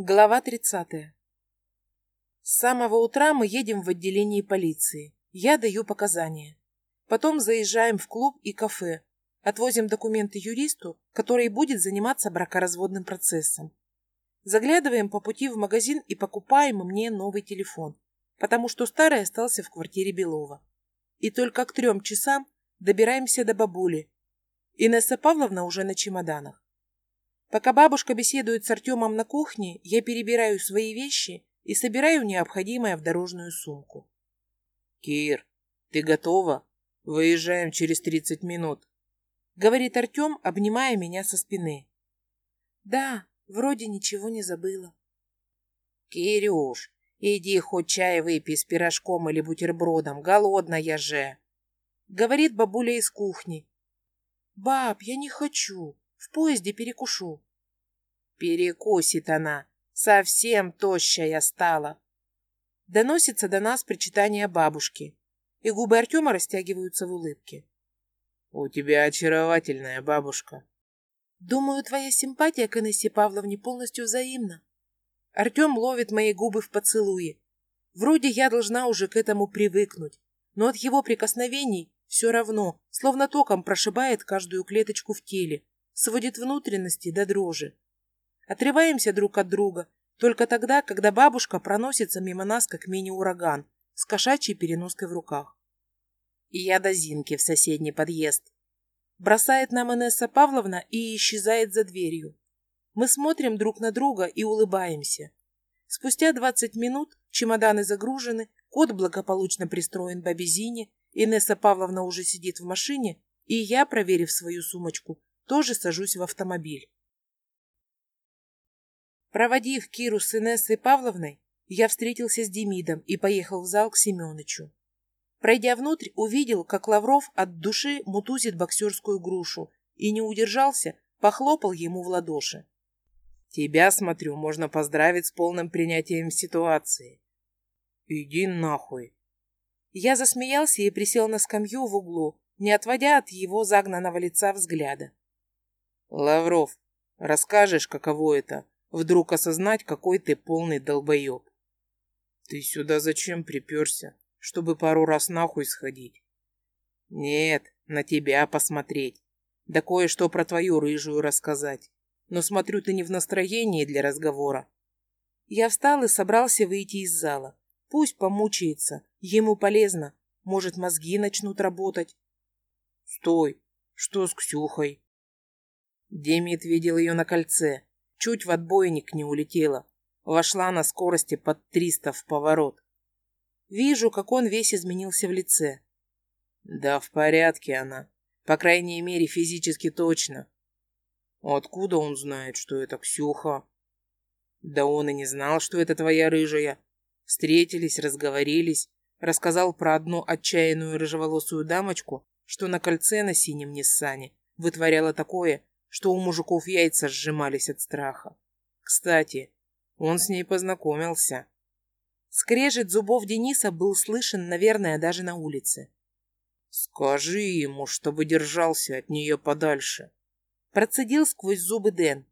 Глава 30. С самого утра мы едем в отделение полиции. Я даю показания. Потом заезжаем в клуб и кафе. Отвозим документы юристу, который будет заниматься бракоразводным процессом. Заглядываем по пути в магазин и покупаем мне новый телефон, потому что старый остался в квартире Белова. И только к трем часам добираемся до бабули. Инесса Павловна уже на чемоданах. Пока бабушка беседует с Артемом на кухне, я перебираю свои вещи и собираю необходимое в дорожную сумку. «Кир, ты готова? Выезжаем через тридцать минут», — говорит Артем, обнимая меня со спины. «Да, вроде ничего не забыла». «Кирюш, иди хоть чай выпей с пирожком или бутербродом, голодная же», — говорит бабуля из кухни. «Баб, я не хочу», в поезде перекушу. Перекусит она. Совсем тощая стала. Доносится до нас причитание бабушки, и губы Артема растягиваются в улыбке. У тебя очаровательная бабушка. Думаю, твоя симпатия к Инессе Павловне полностью взаимна. Артем ловит мои губы в поцелуе. Вроде я должна уже к этому привыкнуть, но от его прикосновений все равно, словно током прошибает каждую клеточку в теле, сводит внутренности до дрожи. Отрываемся друг от друга только тогда, когда бабушка проносится мимо нас, как мини-ураган, с кошачьей переноской в руках. И я до Зинки в соседний подъезд. Бросает нам Инесса Павловна и исчезает за дверью. Мы смотрим друг на друга и улыбаемся. Спустя двадцать минут чемоданы загружены, кот благополучно пристроен бабе Зине, Инесса Павловна уже сидит в машине, и я, проверив свою сумочку, тоже сажусь в автомобиль. Проводив Киру с Инессой Павловной, я встретился с Демидом и поехал в зал к Семеновичу. Пройдя внутрь, увидел, как Лавров от души мутузит боксерскую грушу и не удержался, похлопал ему в ладоши. «Тебя, смотрю, можно поздравить с полным принятием ситуации». «Иди нахуй». Я засмеялся и присел на скамью в углу, не отводя от его загнанного лица взгляда. Лавров, расскажешь, каково это, вдруг осознать, какой ты полный долбоеб. Ты сюда зачем приперся? Чтобы пару раз нахуй сходить? Нет, на тебя посмотреть. Да кое-что про твою рыжую рассказать. Но смотрю, ты не в настроении для разговора. Я встал и собрался выйти из зала. Пусть помучается, ему полезно. Может, мозги начнут работать. Стой, что с Ксюхой? Демид видел ее на кольце. Чуть в отбойник не улетела. Вошла на скорости под 300 в поворот. Вижу, как он весь изменился в лице. Да в порядке она. По крайней мере, физически точно. Откуда он знает, что это Ксюха? Да он и не знал, что это твоя рыжая. Встретились, разговорились. Рассказал про одну отчаянную рыжеволосую дамочку, что на кольце на синем Ниссане вытворяла такое, что у мужиков яйца сжимались от страха. Кстати, он с ней познакомился. Скрежет зубов Дениса был слышен, наверное, даже на улице. «Скажи ему, чтобы держался от нее подальше», — процедил сквозь зубы Дэн.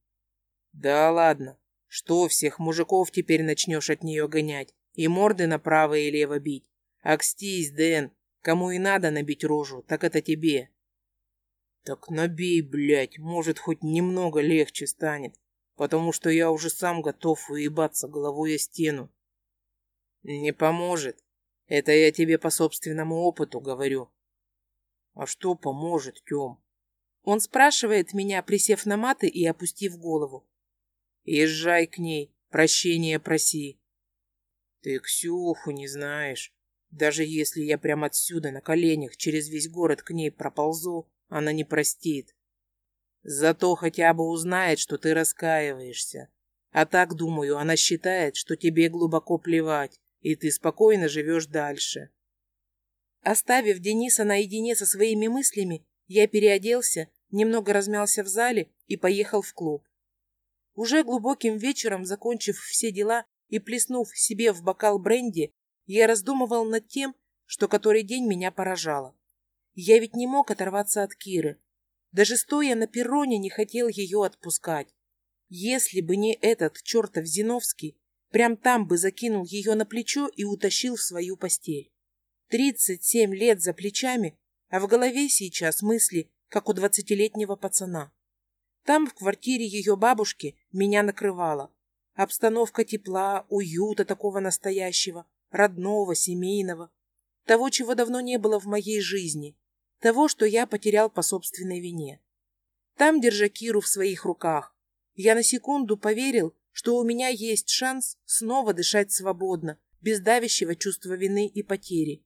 «Да ладно, что всех мужиков теперь начнешь от нее гонять и морды направо и лево бить? Акстись, Дэн, кому и надо набить рожу, так это тебе. Так набей, блядь, может, хоть немного легче станет, потому что я уже сам готов выебаться головой о стену. Не поможет. Это я тебе по собственному опыту говорю. А что поможет, Тём? Он спрашивает меня, присев на маты и опустив голову. Езжай к ней, прощения проси. Ты Ксюху не знаешь. Даже если я прямо отсюда на коленях через весь город к ней проползу, она не простит. Зато хотя бы узнает, что ты раскаиваешься. А так, думаю, она считает, что тебе глубоко плевать, и ты спокойно живешь дальше. Оставив Дениса наедине со своими мыслями, я переоделся, немного размялся в зале и поехал в клуб. Уже глубоким вечером, закончив все дела и плеснув себе в бокал бренди, я раздумывал над тем, что который день меня поражало. Я ведь не мог оторваться от Киры. Даже стоя на перроне не хотел ее отпускать. Если бы не этот чертов Зиновский, прям там бы закинул ее на плечо и утащил в свою постель. Тридцать семь лет за плечами, а в голове сейчас мысли, как у двадцатилетнего пацана. Там, в квартире ее бабушки, меня накрывало. Обстановка тепла, уюта такого настоящего, родного, семейного. Того, чего давно не было в моей жизни. Того, что я потерял по собственной вине. Там, держа Киру в своих руках, я на секунду поверил, что у меня есть шанс снова дышать свободно, без давящего чувства вины и потери.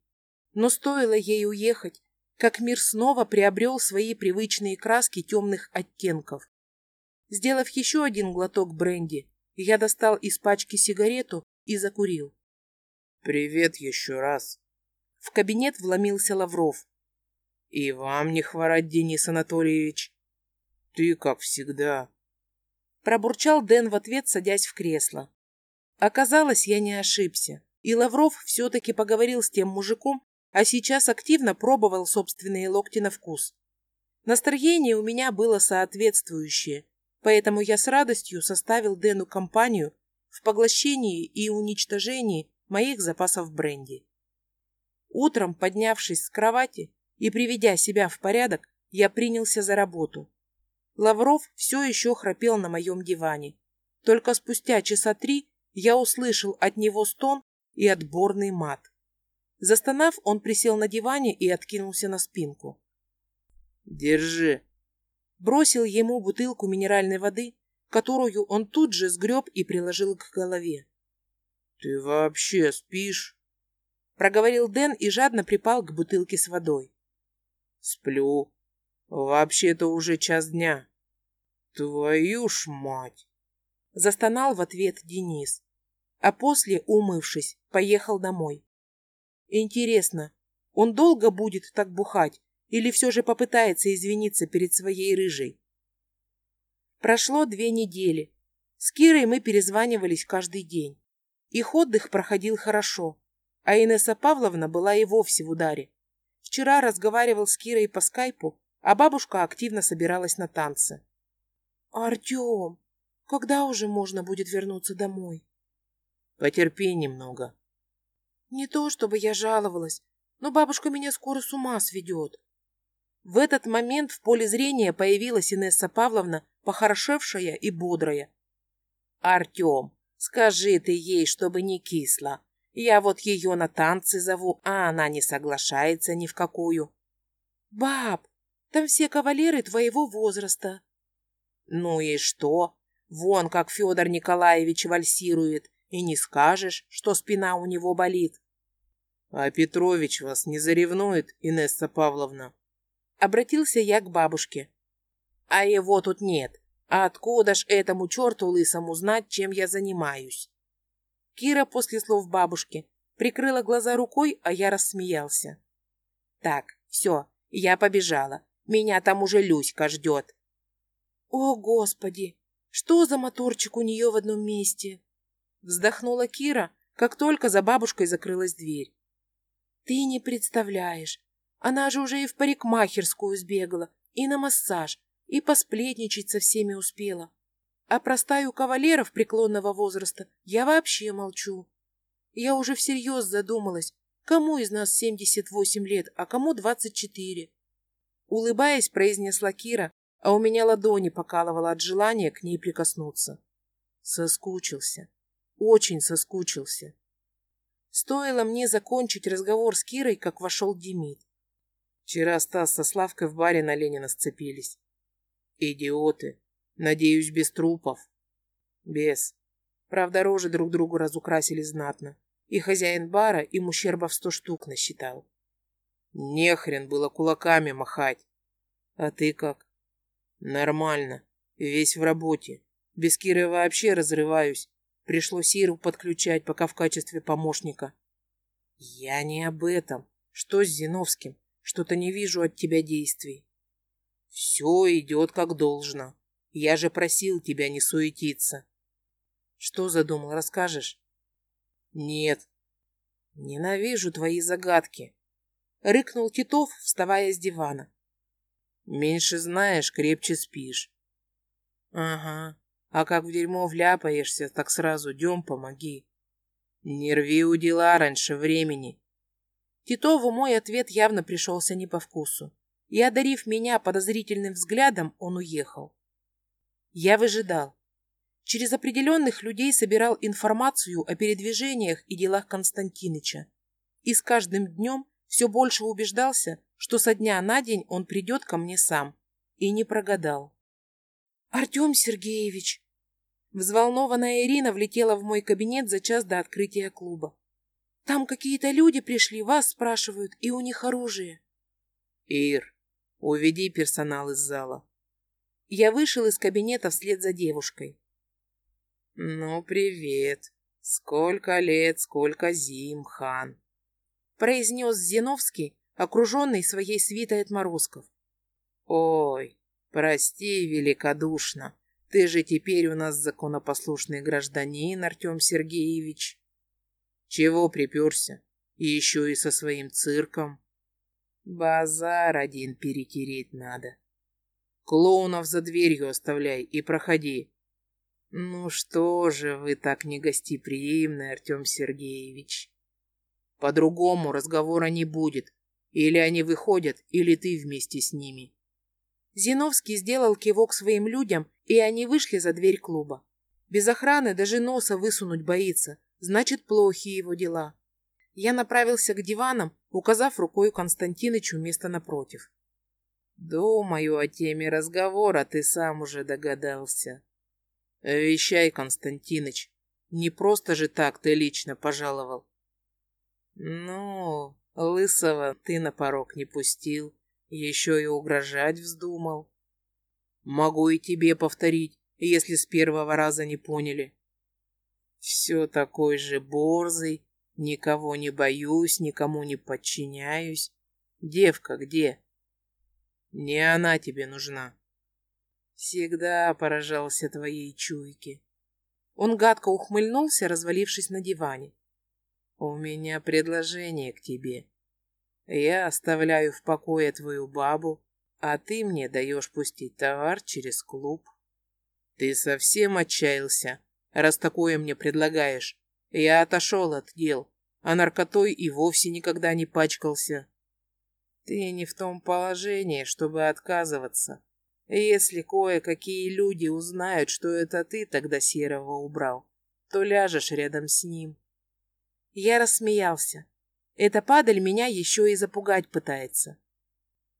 Но стоило ей уехать, как мир снова приобрел свои привычные краски темных оттенков. Сделав еще один глоток бренди, я достал из пачки сигарету и закурил. «Привет еще раз!» В кабинет вломился Лавров. «И вам не хворать, Денис Анатольевич!» «Ты, как всегда!» Пробурчал Дэн в ответ, садясь в кресло. Оказалось, я не ошибся, и Лавров все-таки поговорил с тем мужиком, а сейчас активно пробовал собственные локти на вкус. Настроение у меня было соответствующее, поэтому я с радостью составил Дэну компанию в поглощении и уничтожении моих запасов бренди. Утром, поднявшись с кровати и приведя себя в порядок, я принялся за работу. Лавров все еще храпел на моем диване. Только спустя часа три я услышал от него стон и отборный мат. Застонав, он присел на диване и откинулся на спинку. «Держи!» Бросил ему бутылку минеральной воды, которую он тут же сгреб и приложил к голове. «Ты вообще спишь?» Проговорил Дэн и жадно припал к бутылке с водой. «Сплю. Вообще-то уже час дня». «Твою ж мать!» Застонал в ответ Денис, а после, умывшись, поехал домой. Интересно, он долго будет так бухать или все же попытается извиниться перед своей рыжей? Прошло две недели. С Кирой мы перезванивались каждый день. Их отдых проходил хорошо, а Инесса Павловна была и вовсе в ударе. Вчера разговаривал с Кирой по скайпу, а бабушка активно собиралась на танцы. «Артем, когда уже можно будет вернуться домой?» «Потерпи немного», не то, чтобы я жаловалась, но бабушка меня скоро с ума сведет. В этот момент в поле зрения появилась Инесса Павловна, похорошевшая и бодрая. «Артем, скажи ты ей, чтобы не кисла. Я вот ее на танцы зову, а она не соглашается ни в какую». «Баб, там все кавалеры твоего возраста». «Ну и что? Вон как Федор Николаевич вальсирует. И не скажешь, что спина у него болит. А Петрович вас не заревнует, Инесса Павловна? Обратился я к бабушке. А его тут нет. А откуда ж этому черту лысому знать, чем я занимаюсь? Кира после слов бабушки прикрыла глаза рукой, а я рассмеялся. Так, все, я побежала. Меня там уже Люська ждет. О, Господи! Что за моторчик у нее в одном месте? Вздохнула Кира, как только за бабушкой закрылась дверь. Ты не представляешь, она же уже и в парикмахерскую сбегала, и на массаж, и посплетничать со всеми успела. А про стаю кавалеров преклонного возраста я вообще молчу. Я уже всерьез задумалась, кому из нас 78 лет, а кому 24. Улыбаясь, произнесла Кира, а у меня ладони покалывало от желания к ней прикоснуться. Соскучился. Очень соскучился. Стоило мне закончить разговор с Кирой, как вошел Демид. Вчера Стас со Славкой в баре на Ленина сцепились. Идиоты. Надеюсь, без трупов. Без. Правда, рожи друг другу разукрасили знатно. И хозяин бара им ущерба в сто штук насчитал. Нехрен было кулаками махать. А ты как? Нормально. Весь в работе. Без Киры вообще разрываюсь. Пришлось Иру подключать пока в качестве помощника. Я не об этом. Что с Зиновским? Что-то не вижу от тебя действий. Все идет как должно. Я же просил тебя не суетиться. Что задумал, расскажешь? Нет. Ненавижу твои загадки. Рыкнул Титов, вставая с дивана. Меньше знаешь, крепче спишь. Ага. А как в дерьмо вляпаешься, так сразу дем помоги. Не рви у дела раньше времени. Титову мой ответ явно пришелся не по вкусу. И, одарив меня подозрительным взглядом, он уехал. Я выжидал. Через определенных людей собирал информацию о передвижениях и делах Константиныча. И с каждым днем все больше убеждался, что со дня на день он придет ко мне сам. И не прогадал. «Артем Сергеевич!» Взволнованная Ирина влетела в мой кабинет за час до открытия клуба. «Там какие-то люди пришли, вас спрашивают, и у них оружие». «Ир, уведи персонал из зала». Я вышел из кабинета вслед за девушкой. «Ну, привет. Сколько лет, сколько зим, хан!» произнес Зиновский, окруженный своей свитой отморозков. «Ой, прости великодушно, ты же теперь у нас законопослушный гражданин, Артем Сергеевич. Чего приперся? Еще и со своим цирком. Базар один перетереть надо. Клоунов за дверью оставляй и проходи. Ну что же вы так негостеприимны, Артем Сергеевич? По-другому разговора не будет. Или они выходят, или ты вместе с ними. Зиновский сделал кивок своим людям, и они вышли за дверь клуба. Без охраны даже носа высунуть боится, значит, плохи его дела. Я направился к диванам, указав рукой Константинычу место напротив. «Думаю, о теме разговора ты сам уже догадался». «Вещай, Константиныч, не просто же так ты лично пожаловал. Ну, лысого ты на порог не пустил, еще и угрожать вздумал. Могу и тебе повторить, если с первого раза не поняли. Все такой же борзый, никого не боюсь, никому не подчиняюсь. Девка где? Не она тебе нужна. Всегда поражался твоей чуйке. Он гадко ухмыльнулся, развалившись на диване. «У меня предложение к тебе. Я оставляю в покое твою бабу, а ты мне даешь пустить товар через клуб. Ты совсем отчаялся, раз такое мне предлагаешь. Я отошел от дел, а наркотой и вовсе никогда не пачкался. Ты не в том положении, чтобы отказываться. Если кое-какие люди узнают, что это ты тогда Серого убрал, то ляжешь рядом с ним. Я рассмеялся. Эта падаль меня еще и запугать пытается.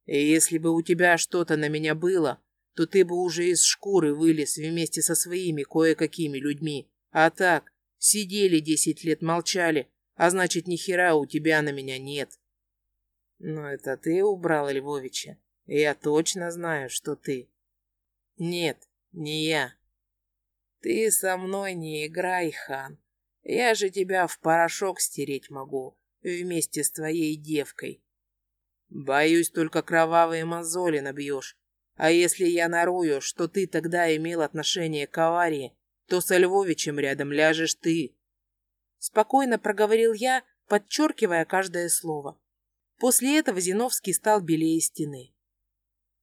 Если бы у тебя что-то на меня было, то ты бы уже из шкуры вылез вместе со своими кое-какими людьми. А так, сидели десять лет, молчали, а значит, ни хера у тебя на меня нет. Но это ты убрал Львовича. Я точно знаю, что ты. Нет, не я. Ты со мной не играй, хан. Я же тебя в порошок стереть могу вместе с твоей девкой. Боюсь, только кровавые мозоли набьешь. А если я нарую, что ты тогда имел отношение к аварии, то со Львовичем рядом ляжешь ты. Спокойно проговорил я, подчеркивая каждое слово. После этого Зиновский стал белее стены.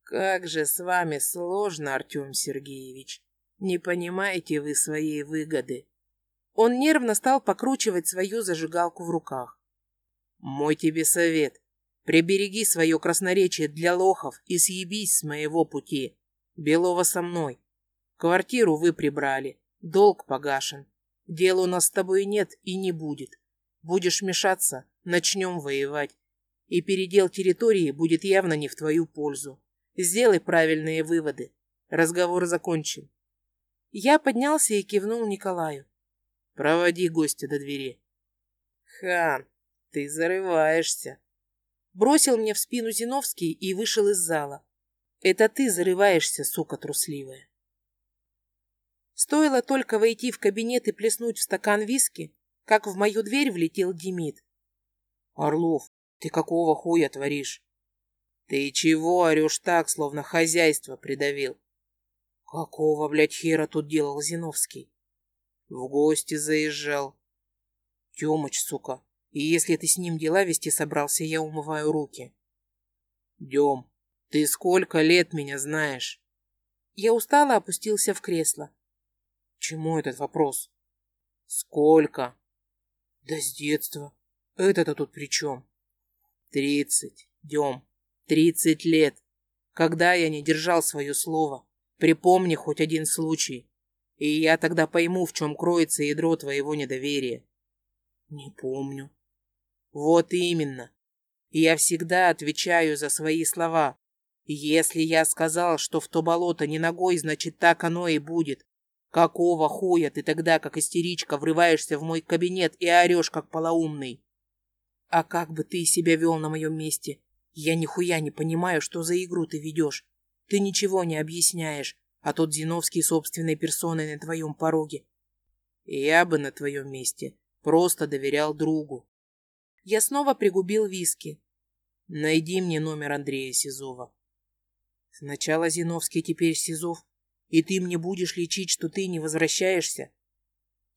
Как же с вами сложно, Артем Сергеевич. Не понимаете вы своей выгоды. Он нервно стал покручивать свою зажигалку в руках. «Мой тебе совет. Прибереги свое красноречие для лохов и съебись с моего пути. Белова со мной. Квартиру вы прибрали. Долг погашен. Дела у нас с тобой нет и не будет. Будешь мешаться, начнем воевать. И передел территории будет явно не в твою пользу. Сделай правильные выводы. Разговор закончен». Я поднялся и кивнул Николаю. Проводи гостя до двери. Хан, ты зарываешься. Бросил мне в спину Зиновский и вышел из зала. Это ты зарываешься, сука трусливая. Стоило только войти в кабинет и плеснуть в стакан виски, как в мою дверь влетел Демид. Орлов, ты какого хуя творишь? Ты чего орешь так, словно хозяйство придавил? Какого, блядь, хера тут делал Зиновский? В гости заезжал. Тёмыч, сука, и если ты с ним дела вести собрался, я умываю руки. Дем, ты сколько лет меня знаешь? Я устало опустился в кресло. Чему этот вопрос? Сколько? Да с детства. Это-то тут при чем? Тридцать, Дем, тридцать лет. Когда я не держал свое слово? Припомни хоть один случай. И я тогда пойму, в чем кроется ядро твоего недоверия. Не помню. Вот именно. Я всегда отвечаю за свои слова. Если я сказал, что в то болото не ногой, значит так оно и будет. Какого хуя ты тогда, как истеричка, врываешься в мой кабинет и орешь, как полоумный? А как бы ты себя вел на моем месте? Я нихуя не понимаю, что за игру ты ведешь. Ты ничего не объясняешь, а тот Зиновский собственной персоной на твоем пороге. Я бы на твоем месте просто доверял другу. Я снова пригубил виски. Найди мне номер Андрея Сизова. Сначала Зиновский, теперь Сизов. И ты мне будешь лечить, что ты не возвращаешься?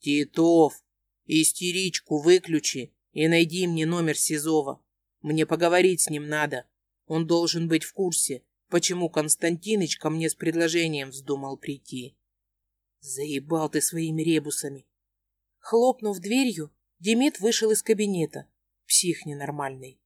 Титов, истеричку выключи и найди мне номер Сизова. Мне поговорить с ним надо. Он должен быть в курсе, почему Константиныч ко мне с предложением вздумал прийти. Заебал ты своими ребусами. Хлопнув дверью, Демид вышел из кабинета. Псих ненормальный.